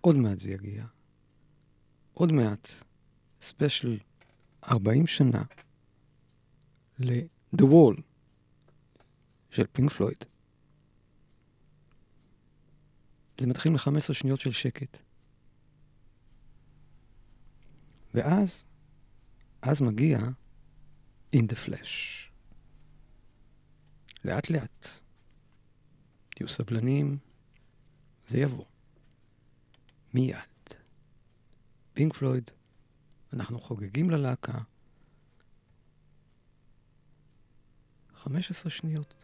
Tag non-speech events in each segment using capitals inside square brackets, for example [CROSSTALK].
עוד מעט זה יגיע. עוד מעט, ספיישל 40 שנה ל-The Wall של פינק פלויד. זה מתחיל מ-15 שניות של שקט. ואז, אז מגיע In the Flash. לאט לאט. תהיו סבלנים, זה יבוא. מיד. פינק פלויד, אנחנו חוגגים ללהקה 15 שניות.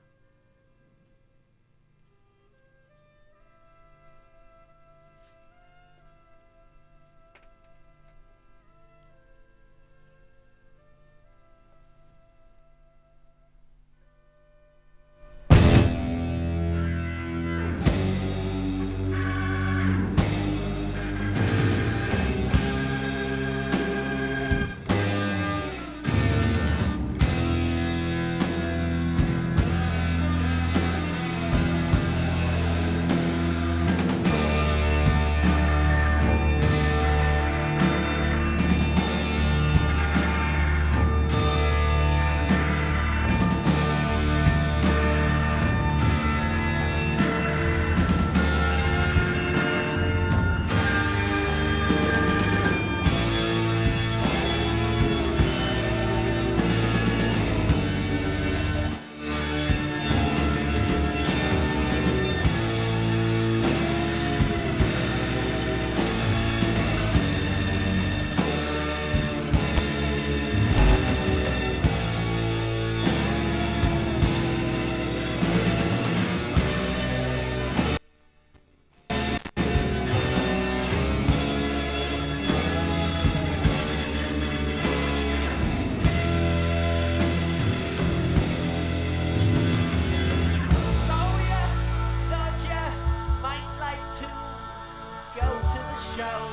show.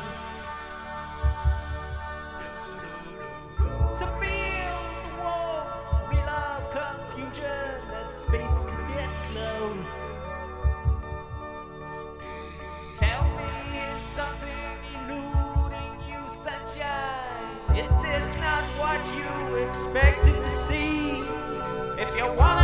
To feel the warmth, we love confusion that space can get low. Tell me, is something eluding you, sunshine? Is this not what you expected to see? If you wanna.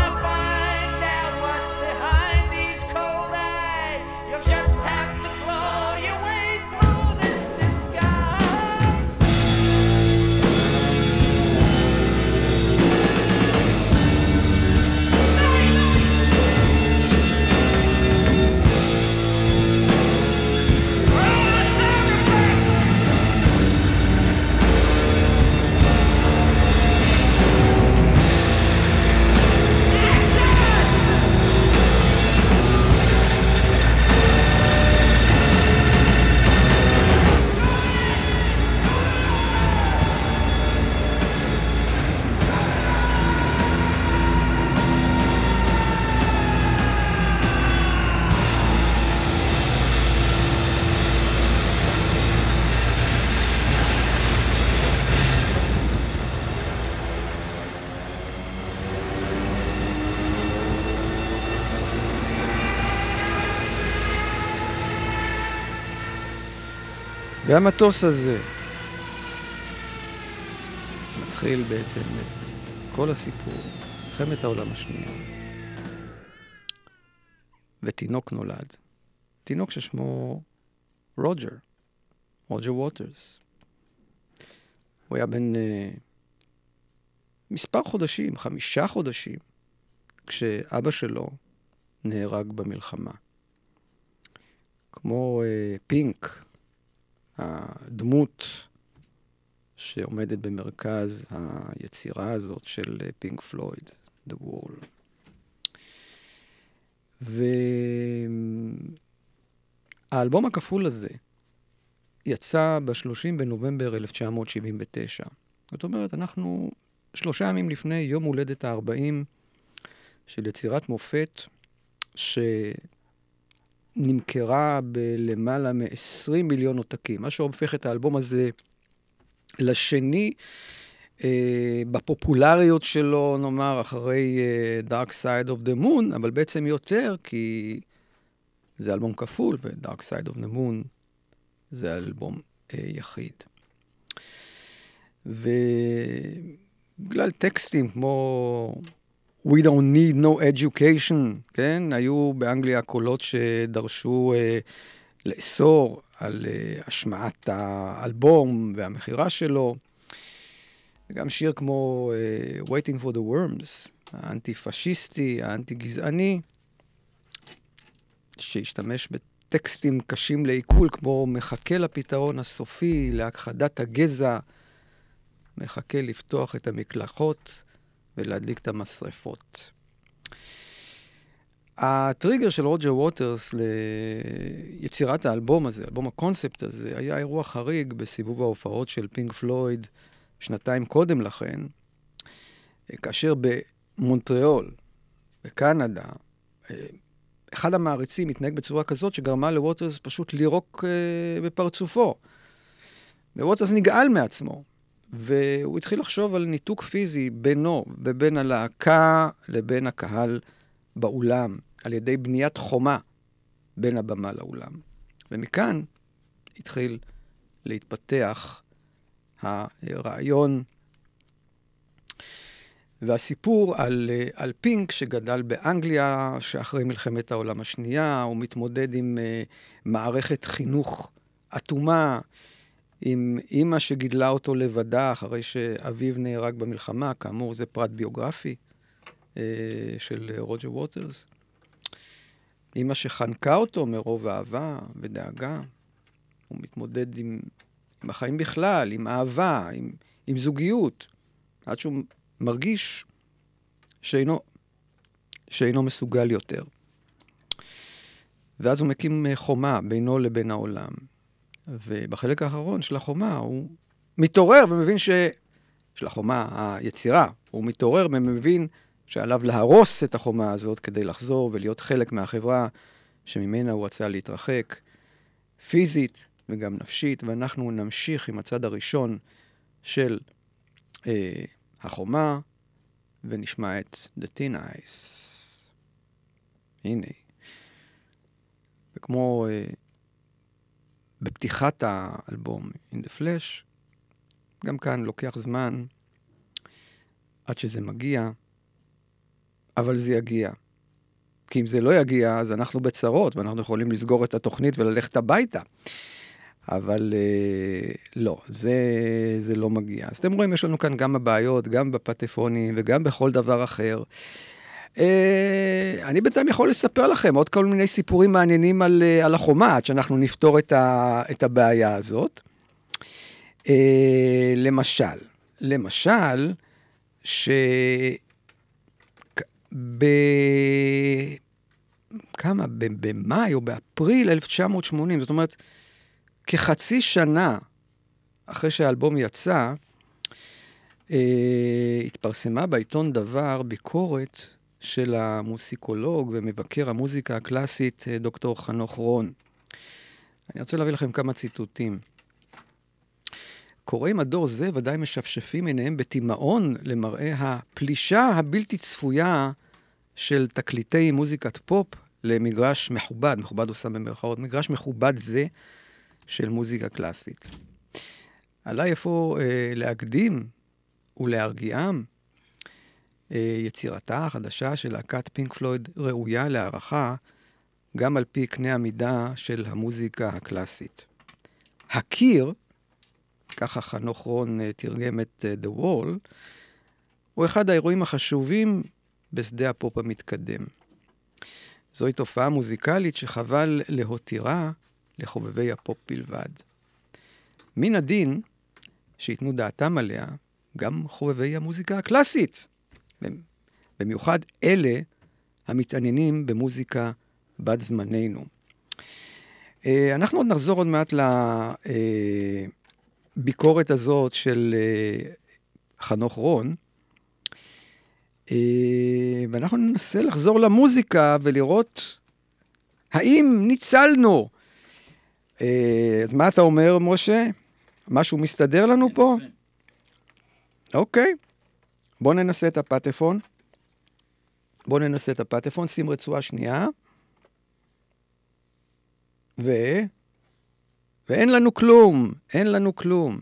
והמטוס הזה מתחיל בעצם את כל הסיפור, מלחמת העולם השנייה. ותינוק נולד. תינוק ששמו רוג'ר, רוג'ר ווטרס. הוא היה בן uh, מספר חודשים, חמישה חודשים, כשאבא שלו נהרג במלחמה. כמו uh, פינק, הדמות שעומדת במרכז היצירה הזאת של פינק פלויד, The Wall. והאלבום הכפול הזה יצא ב-30 בנובמבר 1979. זאת אומרת, אנחנו שלושה ימים לפני יום הולדת ה-40 של יצירת מופת, שנמכרה בלמעלה מ-20 מיליון עותקים, מה שהופך את האלבום הזה לשני אה, בפופולריות שלו, נאמר, אחרי אה, Dark Side of the Moon, אבל בעצם יותר, כי זה אלבום כפול, ו-Dark Side of the Moon זה אלבום אה, יחיד. ובגלל טקסטים כמו We don't need no education, כן? היו באנגליה קולות שדרשו אה, לאסור על אה, השמעת האלבום והמכירה שלו. וגם שיר כמו uh, Waiting for the Worms, האנטי-פשיסטי, האנטי-גזעני, שהשתמש בטקסטים קשים לעיכול, כמו מחכה לפתרון הסופי, להכחדת הגזע, מחכה לפתוח את המקלחות ולהדליק את המשרפות. הטריגר של רוג'ר ווטרס ליצירת האלבום הזה, אלבום הקונספט הזה, היה אירוע חריג בסיבוב ההופעות של פינק פלויד שנתיים קודם לכן, כאשר במונטריאול, בקנדה, אחד המעריצים התנהג בצורה כזאת שגרמה לווטרס פשוט לירוק אה, בפרצופו. וווטרס נגעל מעצמו, והוא התחיל לחשוב על ניתוק פיזי בינו ובין הלהקה לבין הקהל באולם, על ידי בניית חומה בין הבמה לאולם. ומכאן התחיל להתפתח הרעיון והסיפור על, על פינק שגדל באנגליה, שאחרי מלחמת העולם השנייה הוא מתמודד עם uh, מערכת חינוך אטומה, עם אימא שגידלה אותו לבדה אחרי שאביו נהרג במלחמה, כאמור זה פרט ביוגרפי uh, של רוג'ר ווטרס. אימא שחנקה אותו מרוב אהבה ודאגה. הוא מתמודד עם עם החיים בכלל, עם אהבה, עם, עם זוגיות, עד שהוא מרגיש שאינו, שאינו מסוגל יותר. ואז הוא מקים אה, חומה בינו לבין העולם. ובחלק האחרון של החומה הוא מתעורר ומבין ש... של החומה, היצירה, הוא מתעורר ומבין שעליו להרוס את החומה הזאת כדי לחזור ולהיות חלק מהחברה שממנה הוא רצה להתרחק, פיזית, וגם נפשית, ואנחנו נמשיך עם הצד הראשון של אה, החומה, ונשמע את The Teen Eyes. הנה. וכמו אה, בפתיחת האלבום In the Flash, גם כאן לוקח זמן עד שזה מגיע, אבל זה יגיע. כי אם זה לא יגיע, אז אנחנו בצרות, ואנחנו יכולים לסגור את התוכנית וללכת הביתה. אבל אה, לא, זה, זה לא מגיע. אז אתם רואים, יש לנו כאן גם הבעיות, גם בפטפונים וגם בכל דבר אחר. אה, אני בינתיים יכול לספר לכם עוד כל מיני סיפורים מעניינים על, אה, על החומה, עד שאנחנו נפתור את, ה, את הבעיה הזאת. אה, למשל, למשל, ש... ב... כמה? במאי או באפריל 1980, זאת אומרת, כחצי שנה אחרי שהאלבום יצא, אה, התפרסמה בעיתון דבר ביקורת של המוסיקולוג ומבקר המוזיקה הקלאסית, אה, דוקטור חנוך רון. אני רוצה להביא לכם כמה ציטוטים. קוראי מדור זה ודאי משפשפים עיניהם בתימהון למראה הפלישה הבלתי צפויה של תקליטי מוזיקת פופ למגרש מכובד, מכובד הוא שם במרכאות, מגרש מכובד זה של מוזיקה קלאסית. עליי איפה אה, להקדים ולהרגיעם. אה, יצירתה החדשה של להקת פינק פלויד ראויה להערכה, גם על פי קנה המידה של המוזיקה הקלאסית. הקיר, ככה חנוך רון אה, תרגם את אה, The Wall, הוא אחד האירועים החשובים בשדה הפופ המתקדם. זוהי תופעה מוזיקלית שחבל להותירה לחובבי הפופ בלבד. מן הדין שייתנו דעתם עליה גם חובבי המוזיקה הקלאסית, במיוחד אלה המתעניינים במוזיקה בת זמננו. אה, אנחנו עוד נחזור עוד מעט לביקורת הזאת של אה, חנוך רון, אה, ואנחנו ננסה לחזור למוזיקה ולראות האם ניצלנו. אז מה אתה אומר, משה? משהו מסתדר לנו פה? אוקיי. בואו ננסה את הפטפון. בואו ננסה את הפטפון, שים רצועה שנייה. ו... ואין לנו כלום, אין לנו כלום.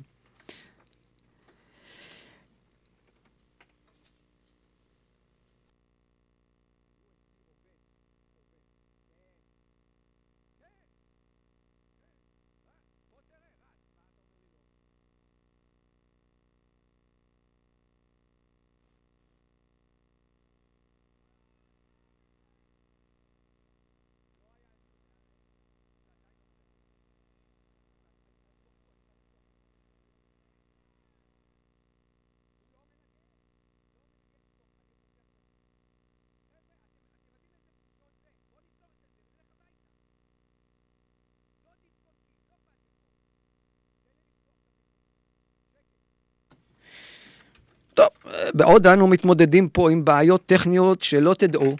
בעוד אנו מתמודדים פה עם בעיות טכניות שלא תדעו,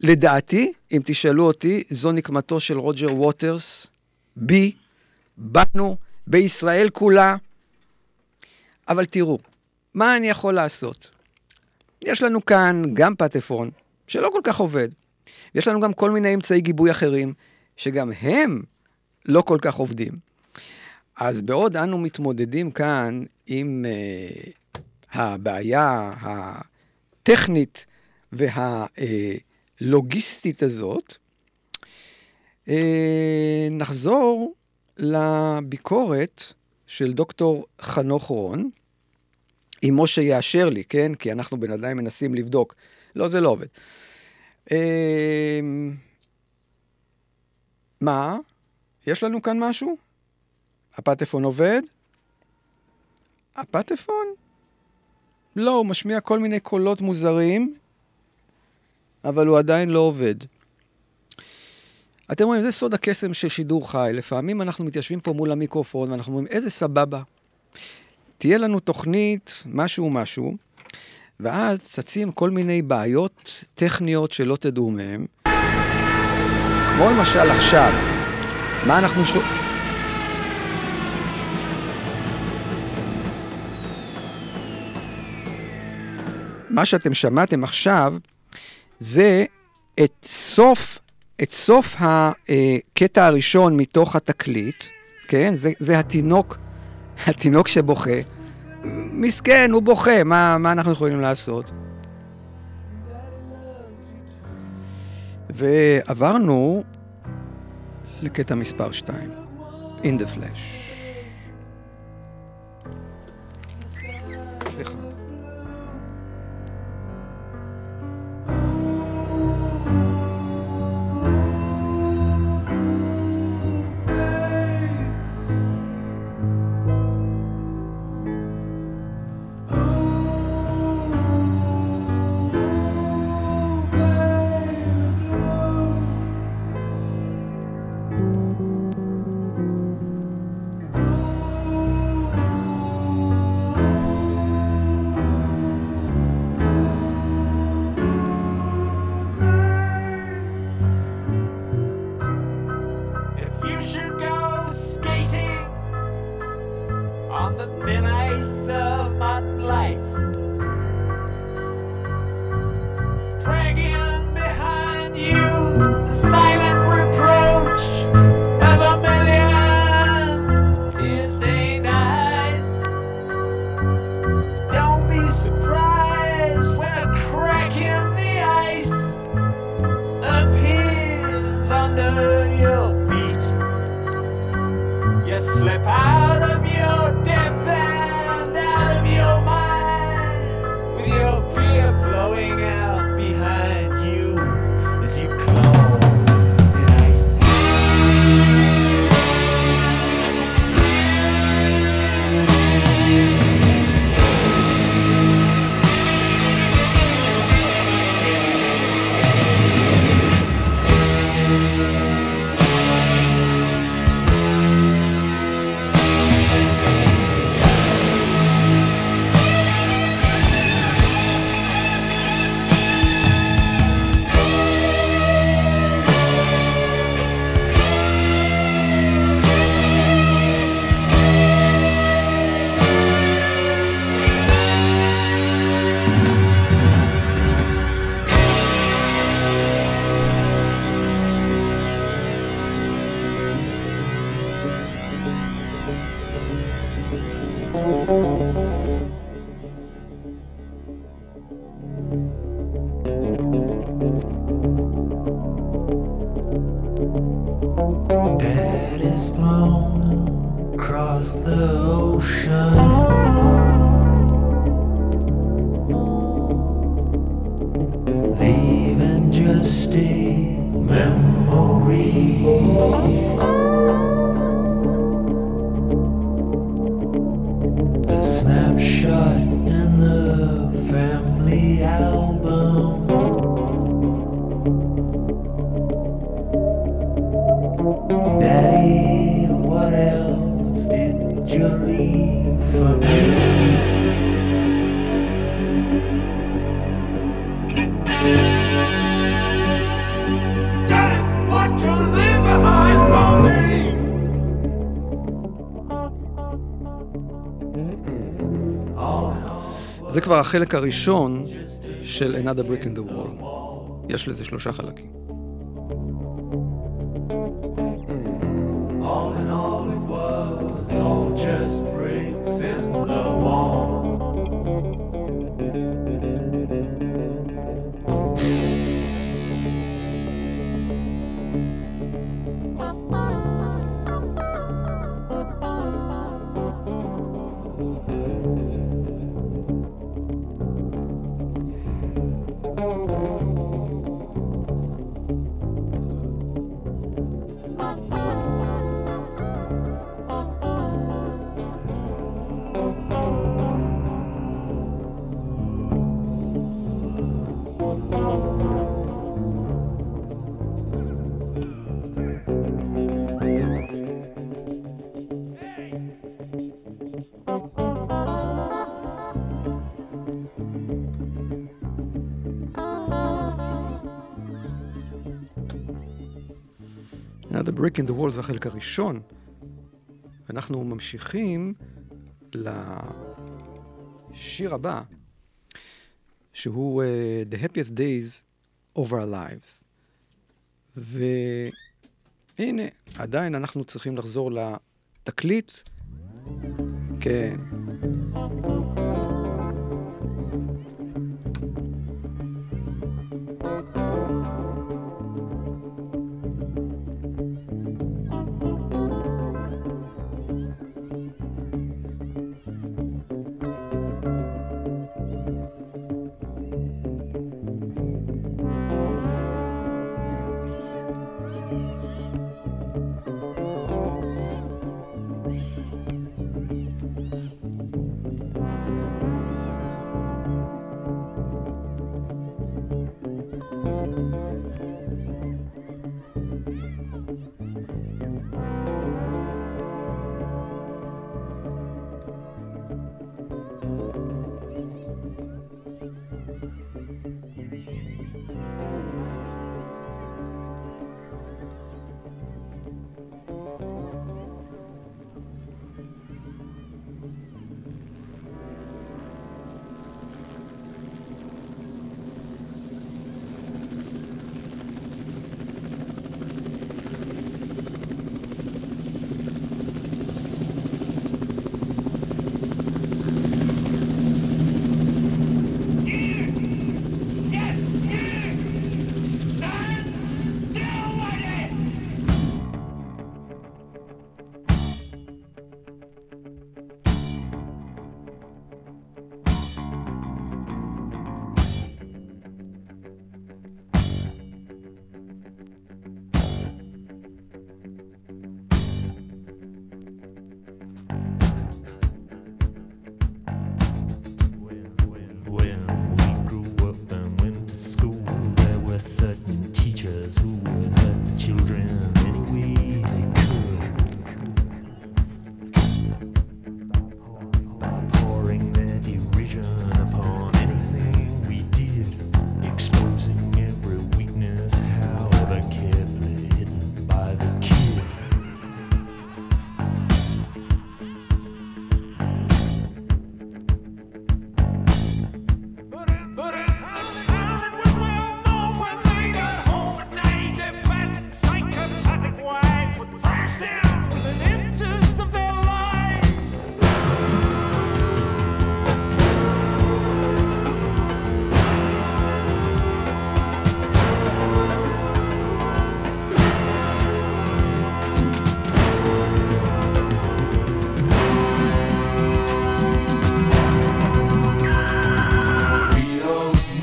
לדעתי, אם תשאלו אותי, זו נקמתו של רוג'ר ווטרס, בי, בנו, בישראל כולה. אבל תראו, מה אני יכול לעשות? יש לנו כאן גם פטפון, שלא כל כך עובד. ויש לנו גם כל מיני אמצעי גיבוי אחרים, שגם הם לא כל כך עובדים. אז בעוד אנו מתמודדים כאן עם uh, הבעיה הטכנית והלוגיסטית הזאת, אה, נחזור לביקורת של דוקטור חנוך רון, אם משה יאשר לי, כן? כי אנחנו בינתיים מנסים לבדוק. לא, זה לא עובד. אה, מה? יש לנו כאן משהו? הפטפון עובד? הפטפון? לא, הוא משמיע כל מיני קולות מוזרים, אבל הוא עדיין לא עובד. אתם רואים, זה סוד הקסם של שידור חי. לפעמים אנחנו מתיישבים פה מול המיקרופון ואנחנו אומרים, איזה סבבה. תהיה לנו תוכנית, משהו משהו, ואז צצים כל מיני בעיות טכניות שלא תדעו מהן. כמו למשל עכשיו, מה אנחנו שומעים? מה שאתם שמעתם עכשיו, זה את סוף, את סוף הקטע הראשון מתוך התקליט, כן? זה, זה התינוק, התינוק שבוכה. מסכן, הוא בוכה, מה, מה אנחנו יכולים לעשות? ועברנו לקטע מספר 2, In the Flash. זה כבר החלק הראשון של Another Brick in the Wall. יש לזה שלושה חלקים. Brick in the Wall זה החלק הראשון. אנחנו ממשיכים לשיר הבא, שהוא uh, The Happiest Days of Our Lives. והנה, עדיין אנחנו צריכים לחזור לתקליט. כן.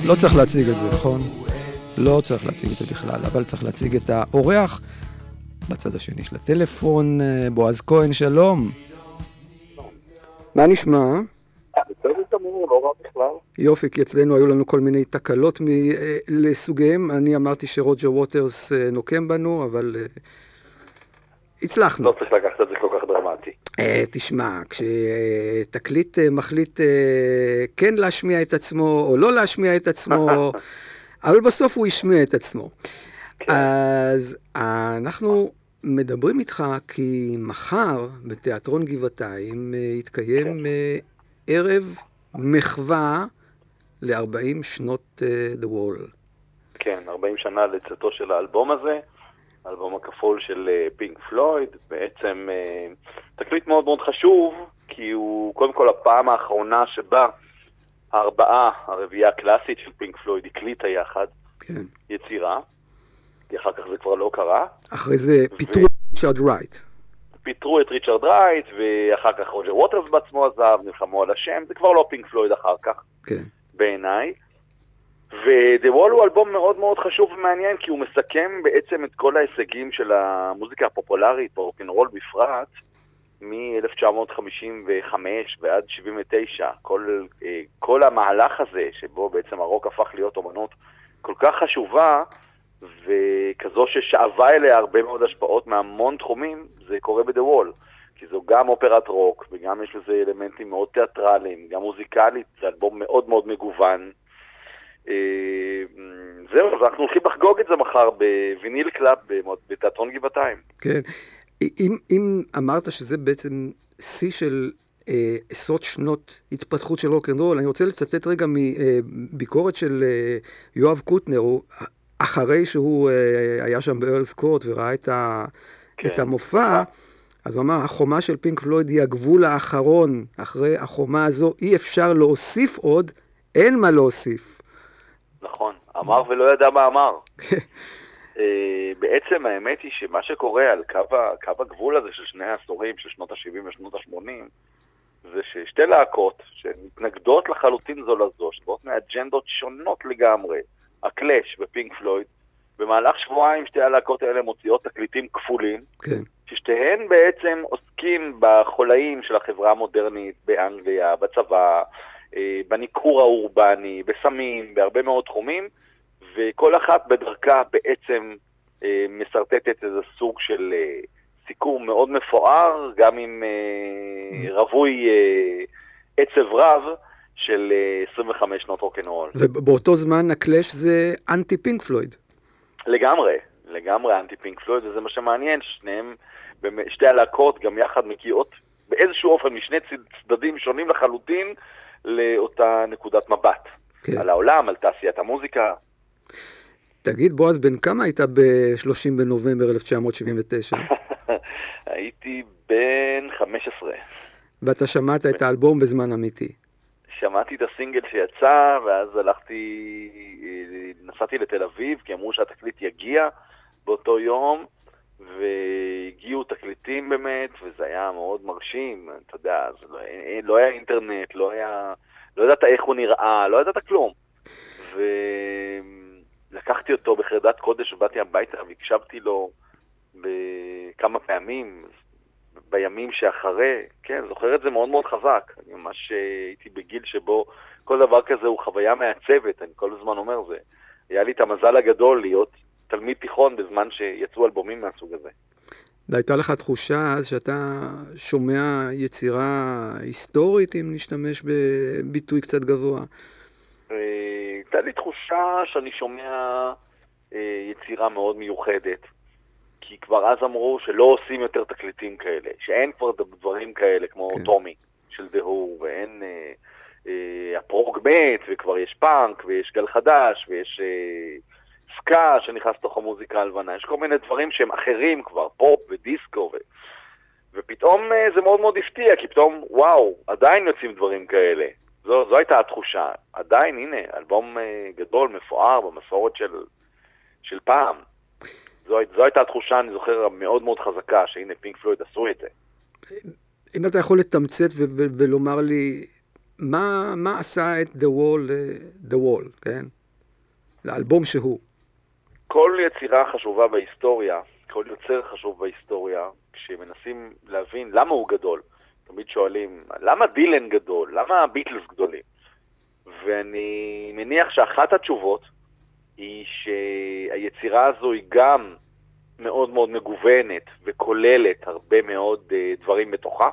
לא צריך להציג את זה, נכון? לא צריך להציג אותו בכלל, אבל צריך להציג את האורח בצד השני של הטלפון, אה, בועז כהן, שלום. מה נשמע? בסדר גמור, לא רע בכלל. יופי, כי אצלנו היו לנו כל מיני תקלות מ- אה, לסוגיהם. אני אמרתי שרוג'ר ווטרס אה, נוקם בנו, אבל הצלחנו. לא צריך לקחת את זה כל כך תשמע, כשתקליט אה, מחליט אה, כן להשמיע את עצמו או לא להשמיע את עצמו, [LAUGHS] אבל בסוף הוא השמיע את עצמו. אז אנחנו מדברים איתך כי מחר בתיאטרון גבעתיים אה, יתקיים אה, ערב מחווה ל-40 שנות אה, The Wall. כן, 40 שנה לצאתו של האלבום הזה, האלבום הכפול של אה, פינק פלויד, בעצם אה, תקליט מאוד מאוד חשוב, כי הוא קודם כל הפעם האחרונה שבה הארבעה, הרביעייה הקלאסית של פינק פלויד הקליטה יחד כן. יצירה, כי אחר כך זה כבר לא קרה. אחרי זה פיטרו את ריצ'רד רייט. פיטרו את ריצ'רד רייט, ואחר כך רוג'ר ווטרס בעצמו עזב, נלחמו על השם, זה כבר לא פינק פלויד אחר כך. כן. בעיניי. ו-The Wall הוא אלבום מאוד מאוד חשוב ומעניין, כי הוא מסכם בעצם את כל ההישגים של המוזיקה הפופולרית, ברוקנרול בפרט, מ-1955 ועד 79. כל, אה, כל המהלך הזה, שבו בעצם הרוק הפך להיות אומנות כל כך חשובה, וכזו ששאבה אליה הרבה מאוד השפעות מהמון תחומים, זה קורה ב-The Wall. כי זו גם אופרת רוק, וגם יש בזה אלמנטים מאוד תיאטרליים, גם מוזיקלית, זה אלבום מאוד מאוד מגוון. אה, זהו, אז אנחנו הולכים לחגוג את זה מחר ב Vinyl Club בתיאטרון גבעתיים. כן. אם, אם אמרת שזה בעצם שיא של אה, עשרות שנות התפתחות של רוקנרול, אני רוצה לצטט רגע מביקורת של אה, יואב קוטנר, הוא, אחרי שהוא אה, היה שם בארלס קורט וראה את, ה, כן. את המופע, אז הוא אמר, החומה של פינק פלויד היא הגבול האחרון, אחרי החומה הזו אי אפשר להוסיף עוד, אין מה להוסיף. נכון, אמר ולא ידע מה אמר. [LAUGHS] אה, בעצם האמת היא שמה שקורה על קו, קו הגבול הזה של שני העשורים, של שנות ה-70 ושנות ה-80, זה ששתי להקות שמתנגדות לחלוטין זו לזו, שבאות מאג'נדות שונות לגמרי, הקלאש ופינק פלויד, במהלך שבועיים שתי הלהקות האלה מוציאות תקליטים כפולים, כן, ששתיהן בעצם עוסקים בחולאים של החברה המודרנית באנגליה, בצבא, בניכור האורבני, בסמים, בהרבה מאוד תחומים, וכל אחת בדרכה בעצם אה, משרטטת איזה סוג של אה, סיקור מאוד מפואר, גם עם אה, רווי אה, עצב רב של אה, 25 שנות רוקנרול. ובאותו זמן הקלאש זה אנטי פינק פלויד. לגמרי, לגמרי אנטי פינק פלויד, וזה מה שמעניין, ששניהם, באמת, שתי הלהקות גם יחד מגיעות באיזשהו אופן משני צד- צדדים שונים לחלוטין לאותה נקודת מבט. כן. על העולם, על תעשיית המוזיקה. תגיד, בועז, בן כמה היית ב-30 בנובמבר 1979? [LAUGHS] הייתי בן 15. ואתה שמעת את האלבום בזמן אמיתי. שמעתי את הסינגל שיצא, ואז הלכתי, אה, נסעתי לתל אביב, כי אמרו שהתקליט יגיע באותו יום, והגיעו תקליטים באמת, וזה היה מאוד מרשים, אתה יודע, אז לא, אה, לא היה אינטרנט, לא היה, לא ידעת איך הוא נראה, לא ידעת כלום. ולקחתי אותו בחרדת קודש, ובאתי הביתה והקשבתי לו בכמה פעמים, בימים שאחרי, כן, זוכר את זה מאוד מאוד חזק. אני ממש אה, הייתי בגיל שבו כל דבר כזה הוא חוויה מעצבת, אני כל הזמן אומר זה. היה לי את המזל הגדול להיות תלמיד תיכון בזמן שיצאו אלבומים מהסוג הזה. והייתה לך תחושה אז שאתה שומע יצירה היסטורית, אם נשתמש בביטוי קצת גבוה. אה, הייתה לי תחושה שאני שומע אה, יצירה מאוד מיוחדת. כי כבר אז אמרו שלא עושים יותר תקליטים כאלה, שאין כבר דברים כאלה כמו כן. כן. טומי של דהור, ואין... אה, אה, ה prog מת, וכבר יש פאנק, ויש גל חדש, ויש אה, סקה שנכנס לתוך המוזיקה הלבנה, יש כל מיני דברים שהם אחרים כבר, פופ ודיסקו, ו... ופתאום אה, זה מאוד מאוד הפתיע, כי פתאום, וואו, עדיין יוצאים דברים כאלה. זו, זו הייתה התחושה. עדיין, הנה, אלבום אה, גדול, מפואר, במסורת של, של פעם. זו, זו הייתה התחושה, אני זוכר, המאוד מאוד חזקה, שהנה פינק פלויד עשו את זה. אם אתה יכול לתמצת ולומר לי, מה, מה עשה את The Wall, ל- The Wall, כן? לאלבום שהוא. כל יצירה חשובה בהיסטוריה, כל יוצר חשוב בהיסטוריה, כשמנסים להבין למה הוא גדול, תמיד שואלים, למה דילן גדול? למה הביטלס גדולים? ואני מניח שאחת התשובות היא שהיצירה הזו היא גם מאוד מאוד מגוונת וכוללת הרבה מאוד uh, דברים בתוכה.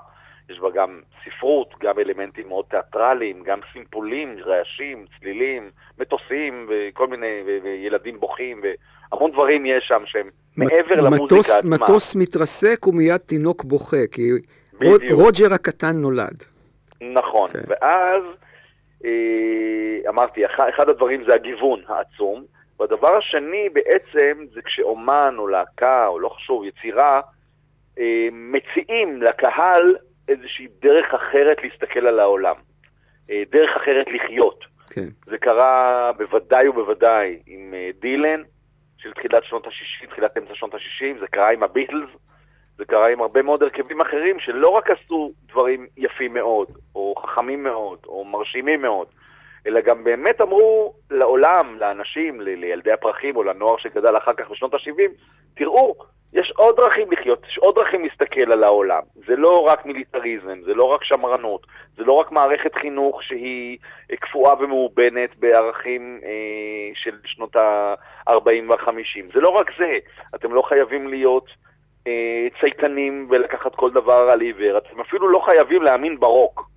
יש בה גם ספרות, גם אלמנטים מאוד תיאטרליים, גם סימפולים, רעשים, צלילים, מטוסים וכל מיני, וילדים בוכים, והמון דברים יש שם שהם מעבר למוזיקה עצמה. מטוס מתרסק ומיד תינוק בוכה, כי בדיוק. רוג'ר הקטן נולד. נכון, כן. ואז אה, אמרתי, אחד, אחד הדברים זה הגיוון העצום, והדבר השני בעצם זה כשאומן או להקה או לא חשוב, יצירה, אה, מציעים לקהל איזושהי דרך אחרת להסתכל על העולם, אה, דרך אחרת לחיות. כן. זה קרה בוודאי ובוודאי עם אה, דילן של תחילת שנות ה-60, תחילת אמצע שנות ה-60, זה קרה עם הביטלס, זה קרה עם הרבה מאוד הרכבים אחרים שלא רק עשו דברים יפים מאוד, או חכמים מאוד, או מרשימים מאוד, אלא גם באמת אמרו לעולם, לאנשים, לילדי הפרחים או לנוער שגדל אחר כך בשנות ה-70, תראו, יש עוד דרכים לחיות, יש עוד דרכים להסתכל על העולם. זה לא רק מיליטריזם, זה לא רק שמרנות, זה לא רק מערכת חינוך שהיא אה, קפואה ומאובנת בערכים אה, של שנות ה-40 וה-50. זה לא רק זה, אתם לא חייבים להיות אה, צייתנים ולקחת כל דבר על עיוור, אתם אפילו לא חייבים להאמין ברוק.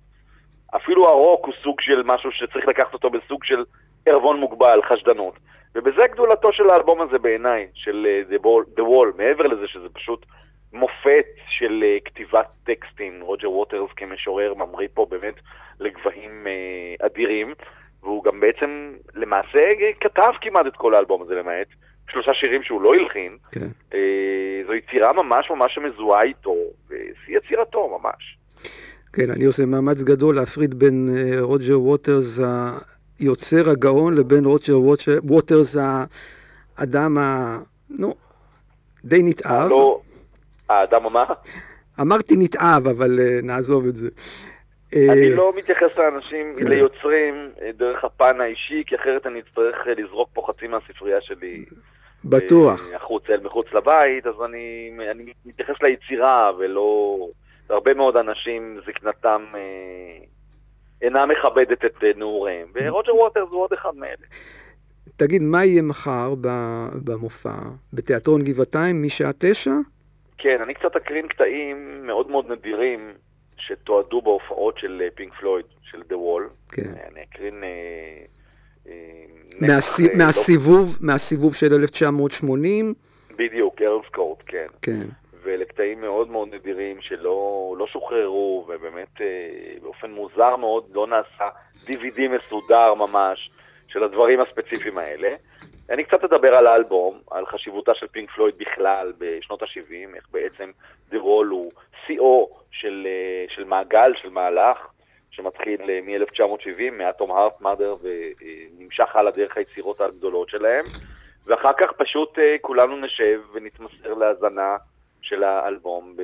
אפילו הרוק הוא סוג של משהו שצריך לקחת אותו בסוג של ערבון מוגבל, חשדנות. ובזה גדולתו של האלבום הזה בעיניי, של אה, The, Wall, The Wall, מעבר לזה שזה פשוט מופת של אה, כתיבת טקסטים, רוג'ר ווטרס כמשורר ממריא פה באמת לגבהים אה, אדירים, והוא גם בעצם למעשה כתב כמעט את כל האלבום הזה למעט שלושה שירים שהוא לא הלחין. כן. אה, זו יצירה ממש ממש שמזוהה איתו, ושיא יצירתו ממש. כן, אני עושה מאמץ גדול להפריד בין רוג'ר ווטרס היוצר הגאון לבין רוג'ר ווטר- ווטרס האדם ה... נו, די נתעב. לא, האדם מה? אמרתי נתעב, אבל אה, נעזוב את זה. אה, אני לא מתייחס לאנשים, כן. ליוצרים, אה, דרך הפן האישי, כי אחרת אני אצטרך לזרוק פה חצי מהספרייה שלי. בטוח. החוצה אל מחוץ לבית, אז אני, אני מתייחס ליצירה, ולא... הרבה מאוד אנשים, זקנתם אה, אינה מכבדת את אה, נעוריהם, ורוג'ר ווטרס הוא עוד אחד מאלה. תגיד, מה יהיה מחר במופע? בתיאטרון גבעתיים משעה תשע? כן, אני קצת אקרין קטעים מאוד מאוד נדירים שתועדו בהופעות של אה, פינק פלויד, של The Wall. כן. אה, אני אקרין... לא- מהסיבוב, של 1980? בדיוק, ארל סקורט, כן. כן. ואלה קטעים מאוד מאוד נדירים שלא לא שוחררו, ובאמת אה, באופן מוזר מאוד לא נעשה DVD מסודר ממש של הדברים הספציפיים האלה. אני קצת אדבר על האלבום, על חשיבותה של פינק פלויד בכלל בשנות ה-70, איך בעצם The Roll הוא שיאו של, אה, של מעגל, של מהלך, שמתחיל אה, מ-1970, מאטום הארט מאדר, ונמשך הלאה דרך היצירות הגדולות שלהם. ואחר כך פשוט כולנו נשב ונתמסר להאזנה של האלבום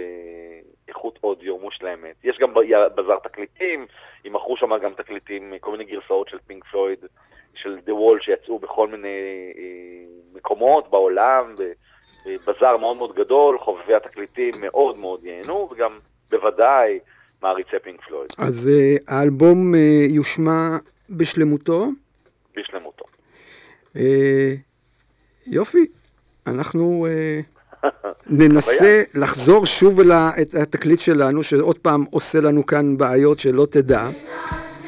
באיכות אודיו מושלמת. יש גם ב- בזאר תקליטים, יימכרו שם גם תקליטים, אה, כל מיני גרסאות של פינק פלויד, של The Wall שיצאו בכל מיני אה, מקומות בעולם, ב- בזאר מאוד מאוד גדול, חובבי התקליטים מאוד מאוד ייהנו, וגם בוודאי מעריצי פינק פלויד, אז אה, האלבום אה, יושמע בשלמותו. בשלמותו. אה, יופי, אנחנו אה, ננסה לחזור שוב אל התקליט שלנו, שעוד פעם עושה לנו כאן בעיות שלא תדע.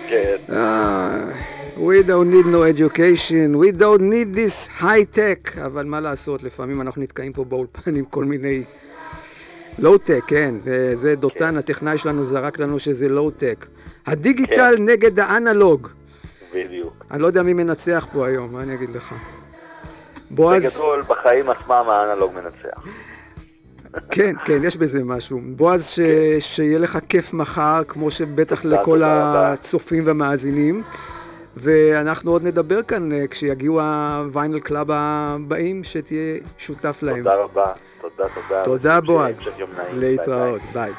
כן, אה, we don't need no education, we don't need this high tech, אבל מה לעשות, לפעמים אנחנו נתקעים פה באולפן עם כל מיני לואו-טק, כן, זה, זה דותן, הטכנאי שלנו זרק לנו שזה לואו-טק. ה digital נגד ה analog. בדיוק. אני לא יודע מי מנצח פה היום, מה אני אגיד לך? בועז, בגדול, בחיים עצמם ה analog מנצח. כן, כן, יש בזה משהו. בועז, ש... שיהיה לך כיף מחר, כמו שבטח תודה, לכל תודה. הצופים והמאזינים. ואנחנו עוד נדבר כאן אה, כשיגיעו ה Vinyl Club הבאים, שתהיה שותף להם. תודה רבה, תודה, תודה. תודה, בועז. יום נעים. ביי, ביי.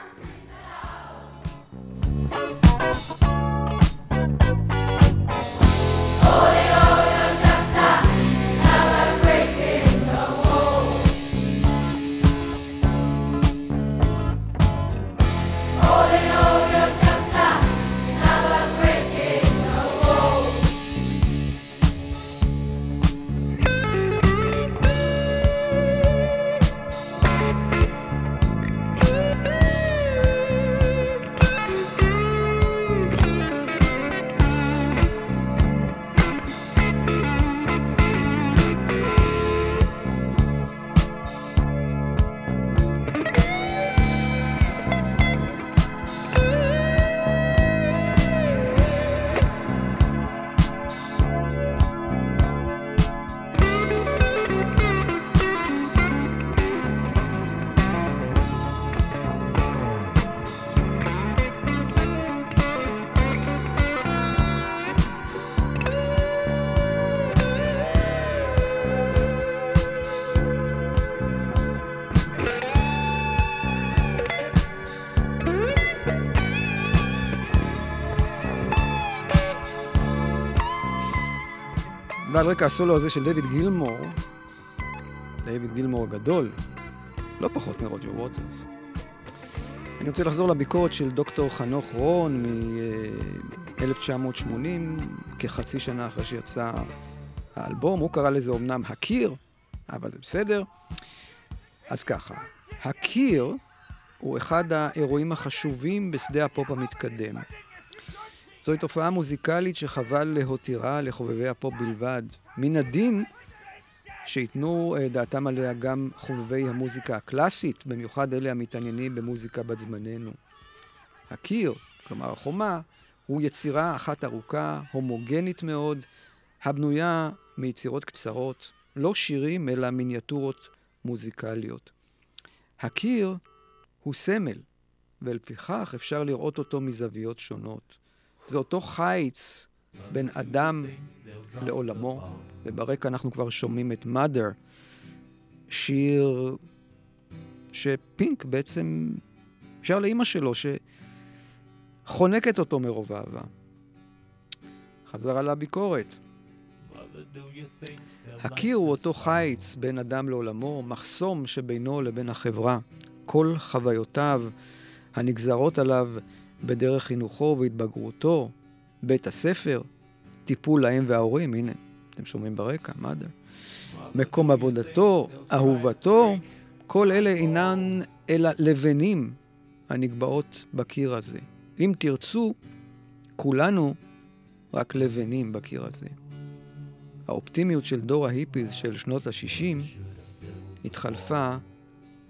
ועל רקע הסולו הזה של דיוויד גילמור, דיוויד גילמור הגדול, לא פחות מרוג'ר ווטרס. אני רוצה לחזור לביקורת של דוקטור חנוך רון מ-1980, כחצי שנה אחרי שיצא האלבום. הוא קרא לזה אמנם הקיר, אבל זה בסדר. אז ככה, הקיר הוא אחד האירועים החשובים בשדה הפופ המתקדם. זוהי תופעה מוזיקלית שחבל להותירה לחובבי הפופ בלבד. מן הדין שייתנו אה, דעתם עליה גם חובבי המוזיקה הקלאסית, במיוחד אלה המתעניינים במוזיקה בת זמננו. הקיר, כלומר החומה, הוא יצירה אחת ארוכה, הומוגנית מאוד, הבנויה מיצירות קצרות, לא שירים אלא מיניאטורות מוזיקליות. הקיר הוא סמל, ולפיכך אפשר לראות אותו מזוויות שונות. זה אותו חיץ בין אדם לעולמו, וברקע אנחנו כבר שומעים את mother, שיר שפינק בעצם שר לאימא שלו, שחונקת אותו מרוב אהבה. חזרה לביקורת. הקיר הוא אותו חיץ בין אדם לעולמו, מחסום שבינו לבין החברה. כל חוויותיו הנגזרות עליו בדרך חינוכו והתבגרותו, בית הספר, טיפול האם וההורים, הנה, אתם שומעים ברקע, mother. מקום עבודתו, אהובתו, כל אלה אינן אלא לבנים הנקבעות בקיר הזה. אם תרצו, כולנו רק לבנים בקיר הזה. האופטימיות של דור ההיפיז של שנות ה-60 התחלפה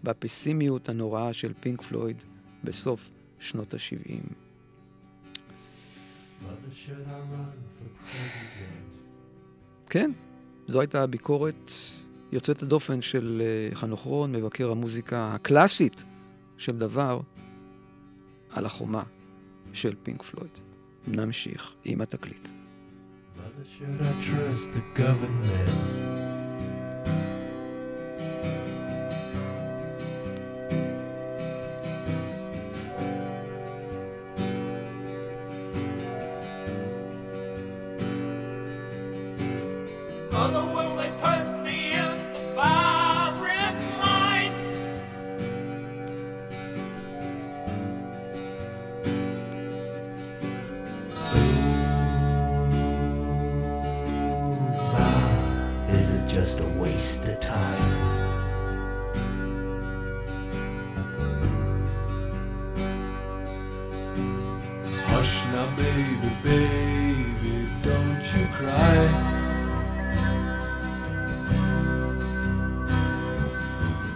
בפסימיות הנוראה של פינק פלויד בסוף שנות ה-70. כן, זו הייתה הביקורת יוצאת הדופן של אה, חנוך רון, מבקר המוזיקה הקלאסית של דבר, על החומה של פינק פלויד. נמשיך עם התקליט. Mother, just a waste of time? Hush now, baby, baby, don't you cry.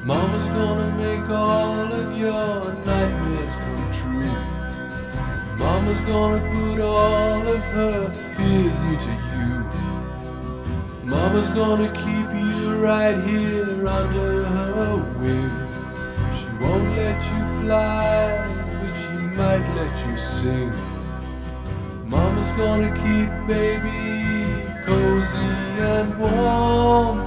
Mama's gonna make all of your nightmares come true. Mama's gonna put all of her Mama's gonna keep you right here under her wing. She won't let you fly, but she might let you sing. Mama's gonna keep baby cozy and warm.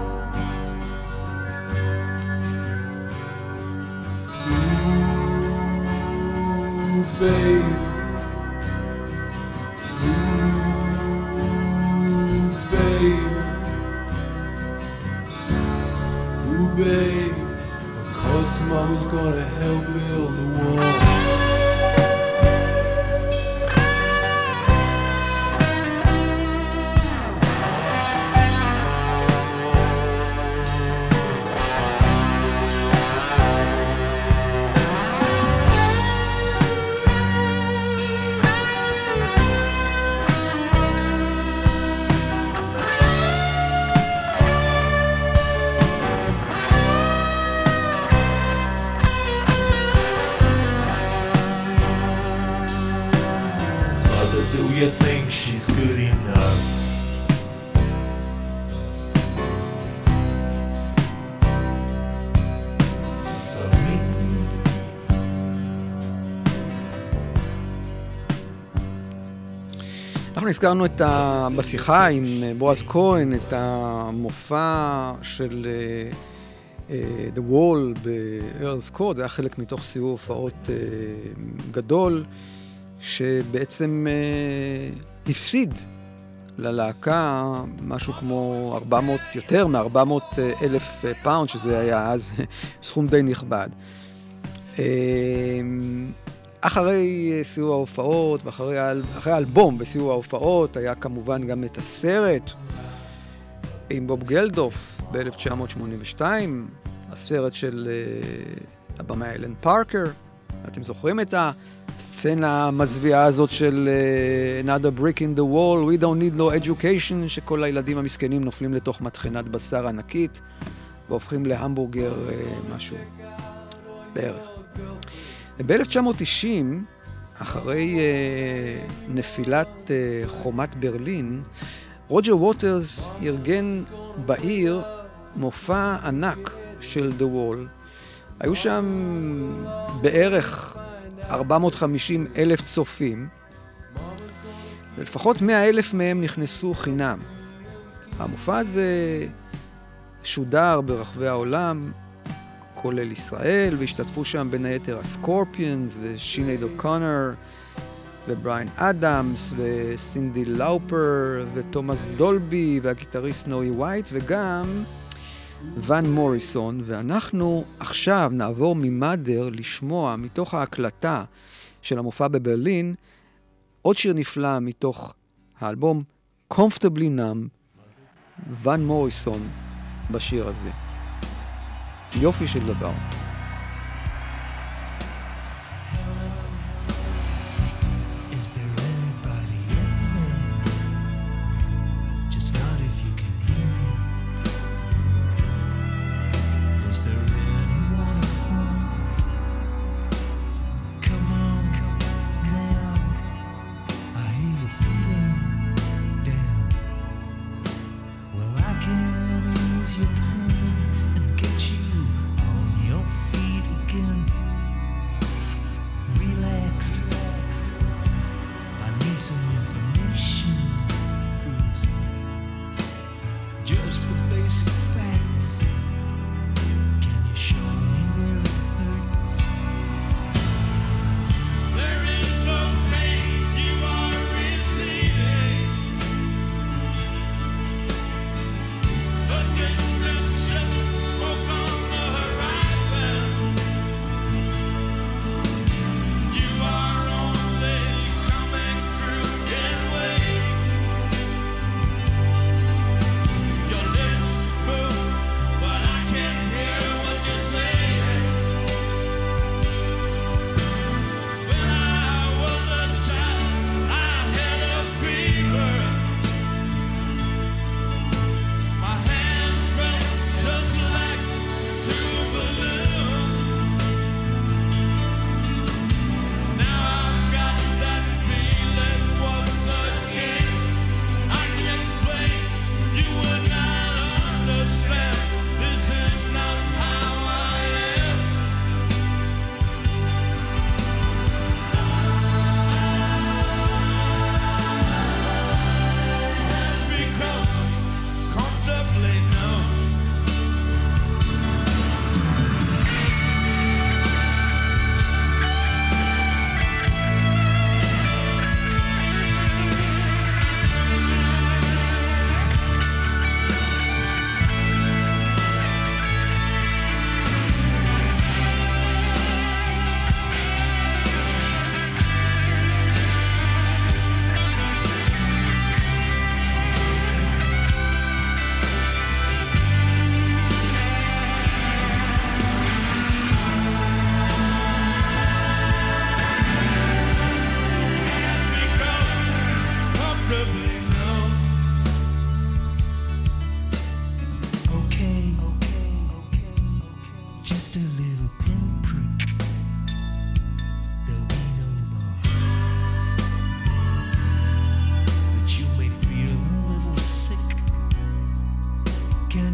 Think she's good enough? אנחנו הזכרנו את ה... בשיחה עם אה, בועז כהן את המופע של אה, The Wall בארלס קורט, זה היה חלק מתוך סיבוב הופעות אה, גדול, שבעצם אה, הפסיד ללהקה משהו כמו 400, יותר מ-400 אלף פאונד, שזה היה אז [LAUGHS] סכום די נכבד. אה, אחרי סיבוב ההופעות ואחרי האלבום וסיבוב ההופעות היה כמובן גם את הסרט עם בוב גלדוף ב-1982, הסרט של הבמאי אלן פארקר. אתם זוכרים את הסצנה המזוויעה הזאת של uh, Another Brick in the Wall, We don't need no education, שכל הילדים המסכנים נופלים לתוך מטחנת בשר ענקית והופכים להמבורגר uh, משהו בערך. ב-1990, אחרי uh, נפילת uh, חומת ברלין, רוג'ר ווטרס ארגן בעיר מופע ענק של The Wall. היו שם בערך 450 אלף צופים, ולפחות 100 אלף מהם נכנסו חינם. המופע הזה שודר ברחבי העולם, כולל ישראל, והשתתפו שם בין היתר הסקורפיונס ושינייד אוקונר ובריין אדמס וסינדי לאופר ותומאס דולבי והגיטריסט סנואי וייט וגם ון מוריסון, ואנחנו עכשיו נעבור ממאדר לשמוע מתוך ההקלטה של המופע בברלין עוד שיר נפלא מתוך האלבום Comfortably Numb, ון מוריסון בשיר הזה. יופי של דבר.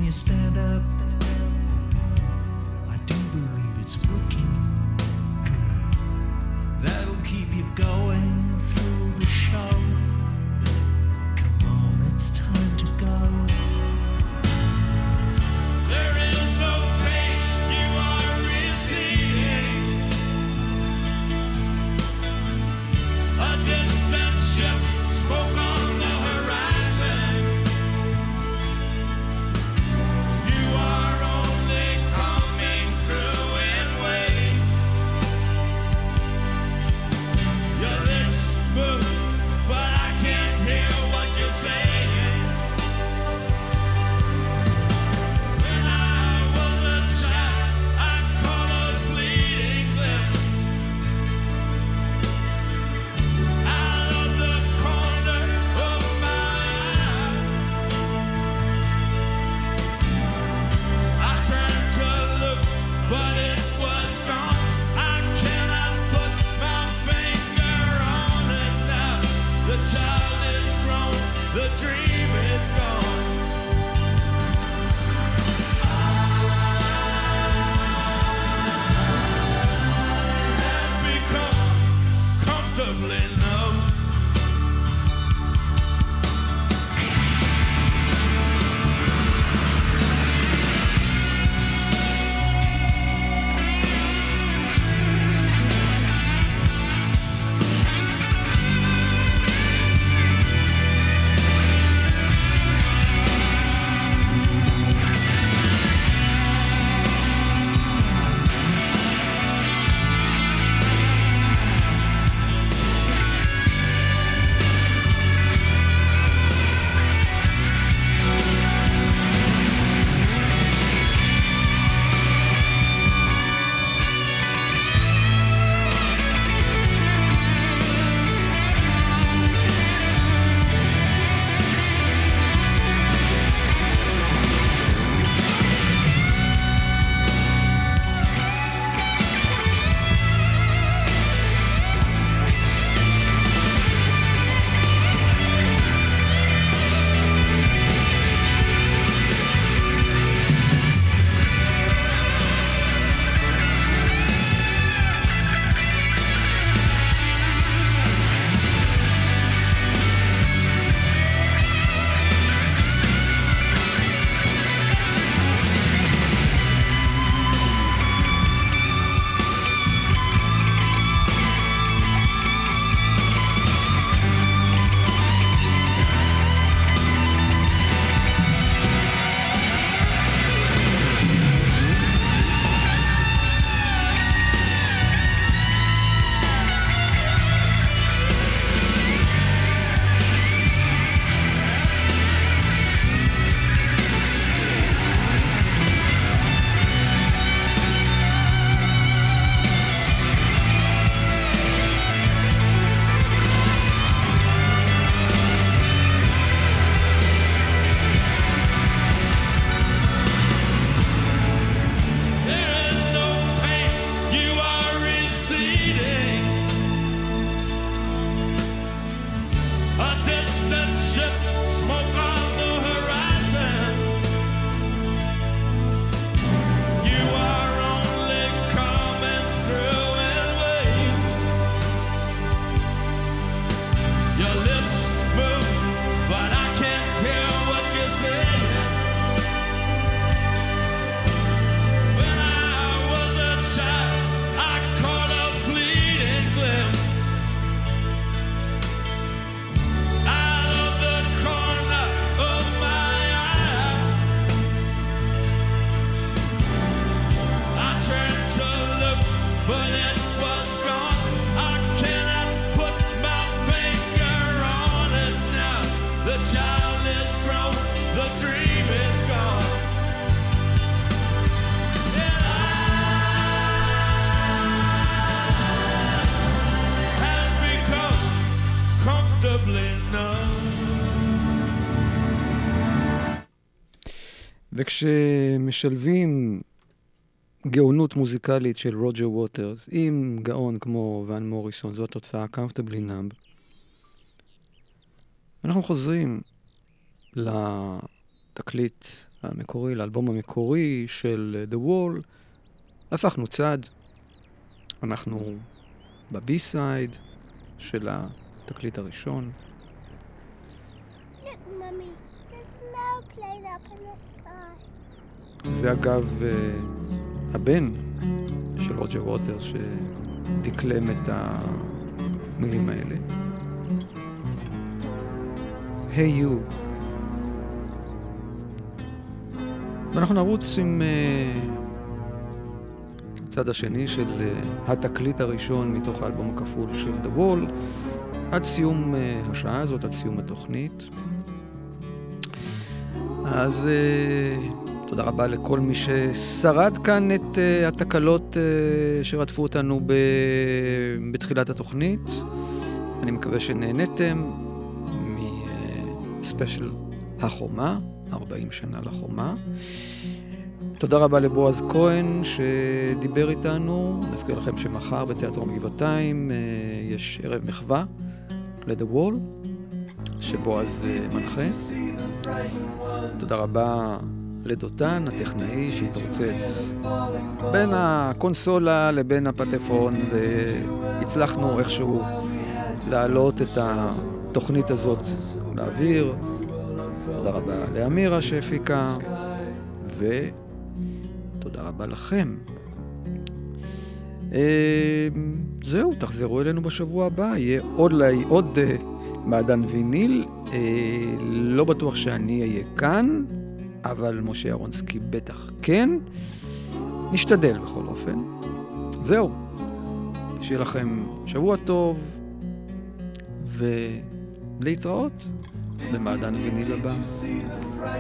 You stand up? I do believe it's working good. That'll keep you going through the show. וכשמשלבים גאונות מוזיקלית של רוג'ר ווטרס עם גאון כמו ואן מוריסון, זו התוצאה Comfortably Numb. אנחנו חוזרים לתקליט המקורי, לאלבום המקורי של The Wall. הפכנו צד, אנחנו בבי-סייד של התקליט הראשון. Look, up in the. זה אגב אה, הבן של רוג'ר ווטרס שדקלם את המילים האלה. היי יו. ואנחנו נרוץ עם הצד השני של אה, התקליט הראשון מתוך האלבום הכפול של The Wall, עד סיום אה, השעה הזאת, עד סיום התוכנית. אז אה, תודה רבה לכל מי ששרד כאן את אה, התקלות אה, שרדפו אותנו ב... בתחילת התוכנית. אני מקווה שנהניתם מספיישל החומה, 40 שנה לחומה. תודה רבה לבועז כהן שדיבר איתנו. נזכיר לכם שמחר בתיאטרון גבעתיים יש ערב מחווה ל-The Wall, שבועז מנחה. תודה רבה לדותן, הטכנאי, שהתרוצץ בין הקונסולה לבין הפטפון, והצלחנו איכשהו להעלות את התוכנית הזאת לאוויר. תודה רבה לאמירה שהפיקה, ותודה רבה לכם. אה, זהו, תחזרו אלינו בשבוע הבא, יהיה עוד, עוד אה, מעדן ויניל. אה, לא בטוח שאני אהיה כאן, אבל משה ירונסקי בטח כן. נשתדל בכל אופן. זהו, שיהיה לכם שבוע טוב, ולהתראות במעדן ויניל הבא.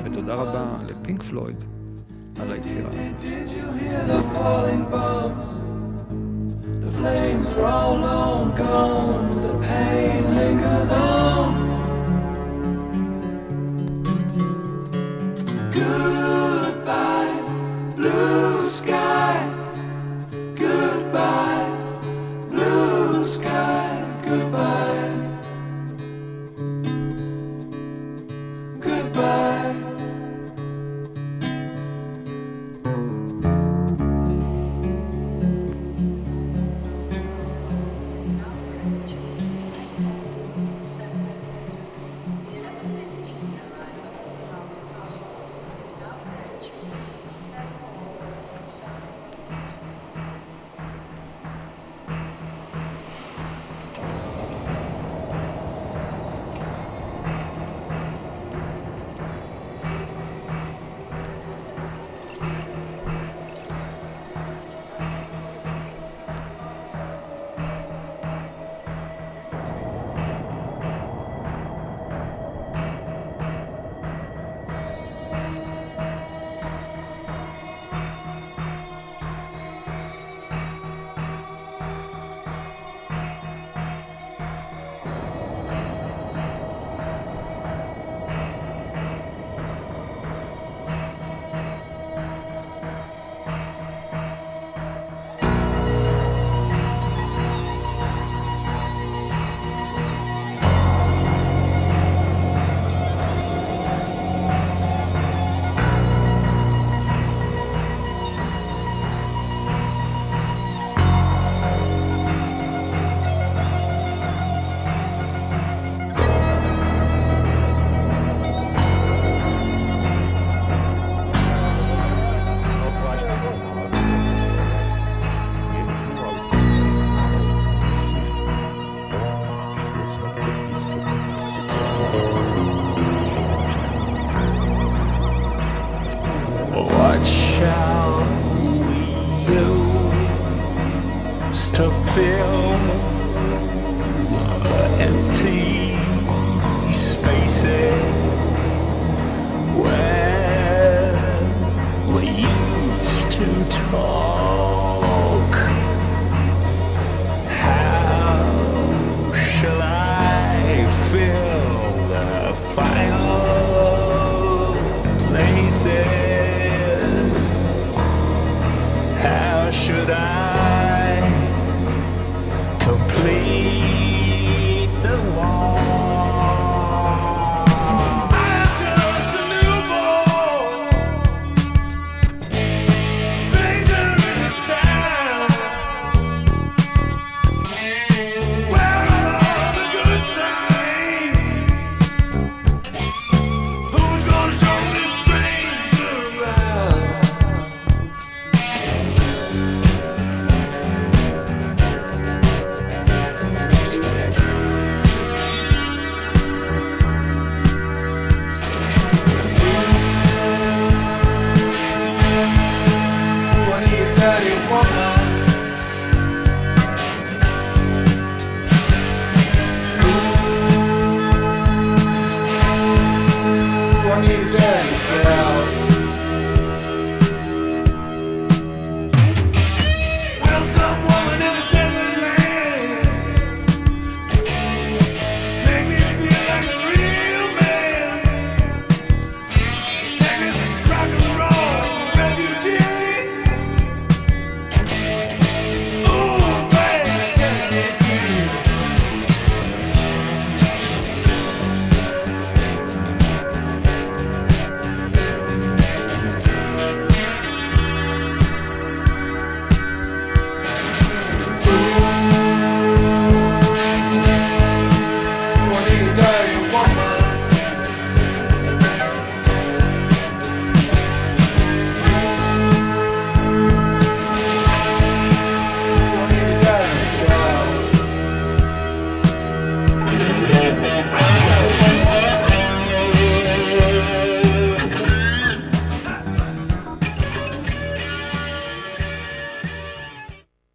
ותודה רבה לפינק פלויד על היצירה הזאת. the flames are all long gone, but the pain lingers on.